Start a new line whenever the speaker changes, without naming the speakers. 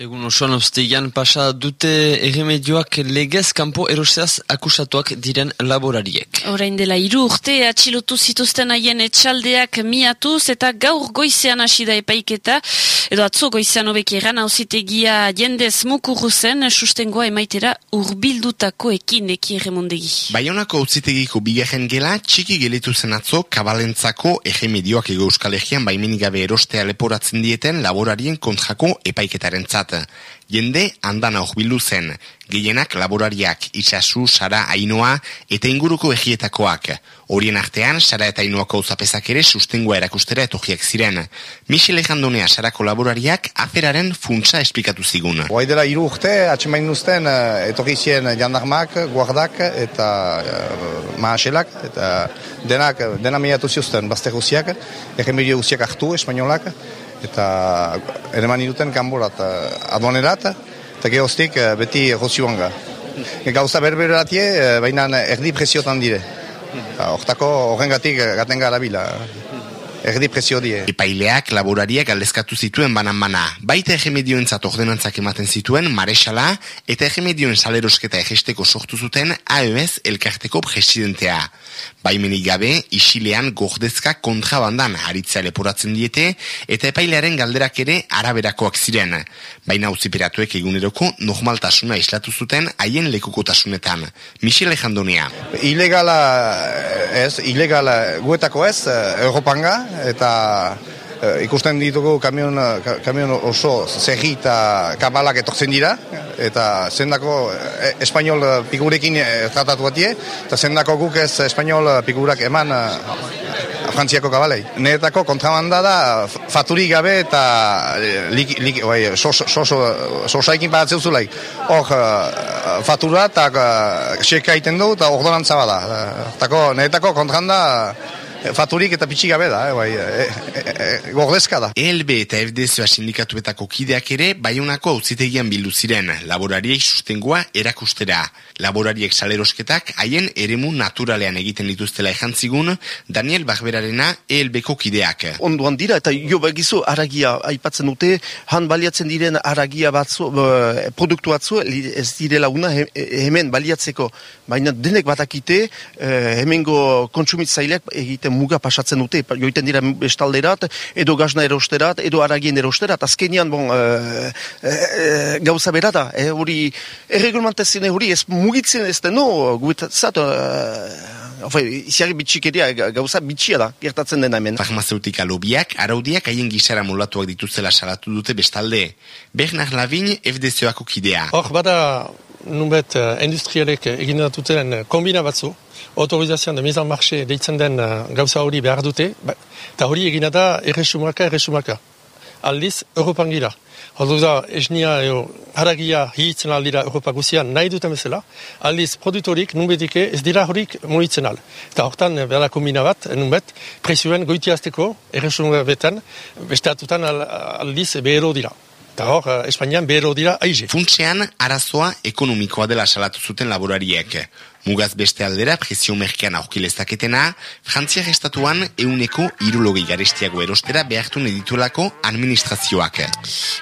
Egun osoan obsteian pasa dute erremedioak legez kanpo erosteaz akusatuak diren laborariek.
Orain dela hiru urte atxilotu zituzten haien etxaldeak miatuz eta gaur goizean hasi da epaiketa edo atzo goizean hobek eran hauzitegia jendez mukurru zen sustengoa emaitera urbildutako ekin eki erremondegi.
Baionako utzitegiko bigarren gela txiki geletu zen atzo kabalentzako erremedioak ego euskal egian baimenik gabe erostea leporatzen dieten laborarien kontrako epaiketaren Jende andan bildu zen, gehienak laborariak, itxasu, sara, ainoa eta inguruko egietakoak. Horien artean, sara eta ainoako uzapezak ere sustengua erakustera etogiak ziren. Michel Ejandonea sarako laborariak aferaren funtsa esplikatu zigun.
Hoai dela iru urte, atxemain nuzten, eh, etogizien jandarmak, guardak eta uh, maaselak, eta denak, dena meiatu ziuzten, bazte guziak, egen guziak hartu, espainolak, eta ere mani duten kanborat aduanerat, eta gehoztik eh, beti gozioanga. Gauza berberatie, eh, baina erdi presiotan dire. Hortako horrengatik gaten gara bila erdi presio die.
Epaileak laborariak aldezkatu zituen banan-bana. Baita egemedioen ordenantzak ematen zituen Maresala eta egemedioen salerosketa egesteko sortu zuten AES elkarteko presidentea. Baimenik gabe, isilean gordezka kontrabandan aritzea leporatzen diete eta epailearen galderak ere araberakoak ziren. Baina uziperatuek eguneroko normaltasuna islatu zuten haien lekukotasunetan. Michel Alejandonea.
Ilegala ez, ilegala guetako ez, Europanga, eta e, ikusten ditugu kamion, kamion oso zerri eta kabalak etortzen dira, eta zendako e, espainol pigurekin e, tratatu batie, eta zendako guk ez espainol pigurak eman e, frantziako kabalei. Neretako kontrabanda da faturi gabe eta lik, lik, bai, sosaikin so, so, Hor, fatura eta xeka iten du eta ordonantza bada. Tako, neretako kontrabanda faturik eta pitsi gabe da, eh, bai, e, e, gordezka da.
ELB eta FDSOA sindikatuetako kideak ere, baiunako auzitegian bildu ziren, laborariek sustengoa erakustera. Laborariek salerosketak haien eremu naturalean egiten dituztela zigun Daniel Bagberarena ELBko kideak.
Onduan dira, eta jo begizu aragia aipatzen dute, han baliatzen diren aragia batzu, produktu batzu, ez direla una hemen baliatzeko, baina denek batakite, hemengo kontsumitzaileak egiten muga pasatzen dute, joiten dira bestalderat, edo gazna erosterat, edo aragien erosterat, azkenian, bon, e, e, gauza berada, e, hori, erregulmentazioa hori, ez mugitzen ez deno, guetzat, e, iziari bitxikeria, gauza bitxia da, gertatzen dena hemen.
Farmazeutika lobiak, araudiak haien gizara molatuak dituzela salatu dute bestalde. Bernard Lavin, FDZOako kidea.
Hor, bada, nubet, industrialek egin datuten kombina batzu, autorizazioan de mizan marxe deitzen den gauza hori behar dute, ba, eta hori egina da erresumaka, erresumaka. Aldiz, Europan gira. Hortu da, esnia, eo, haragia hiitzen aldira Europa guzian nahi duten bezala, aldiz, produktorik, nunbetike, ez dira horik monitzen al. Eta hortan, eh, behar kombina bat, nunbet, presioen goitiazteko, erresumaka betan, beste aldiz, behero dira. Eta hor, eh, Espainian behero dira aize.
Funtsean, arazoa ekonomikoa dela salatu zuten laborariek. Mugaz beste aldera, presio merkean aurkilezaketena, frantziak estatuan euneko irulogei garestiago erostera behartu nedituelako administrazioak.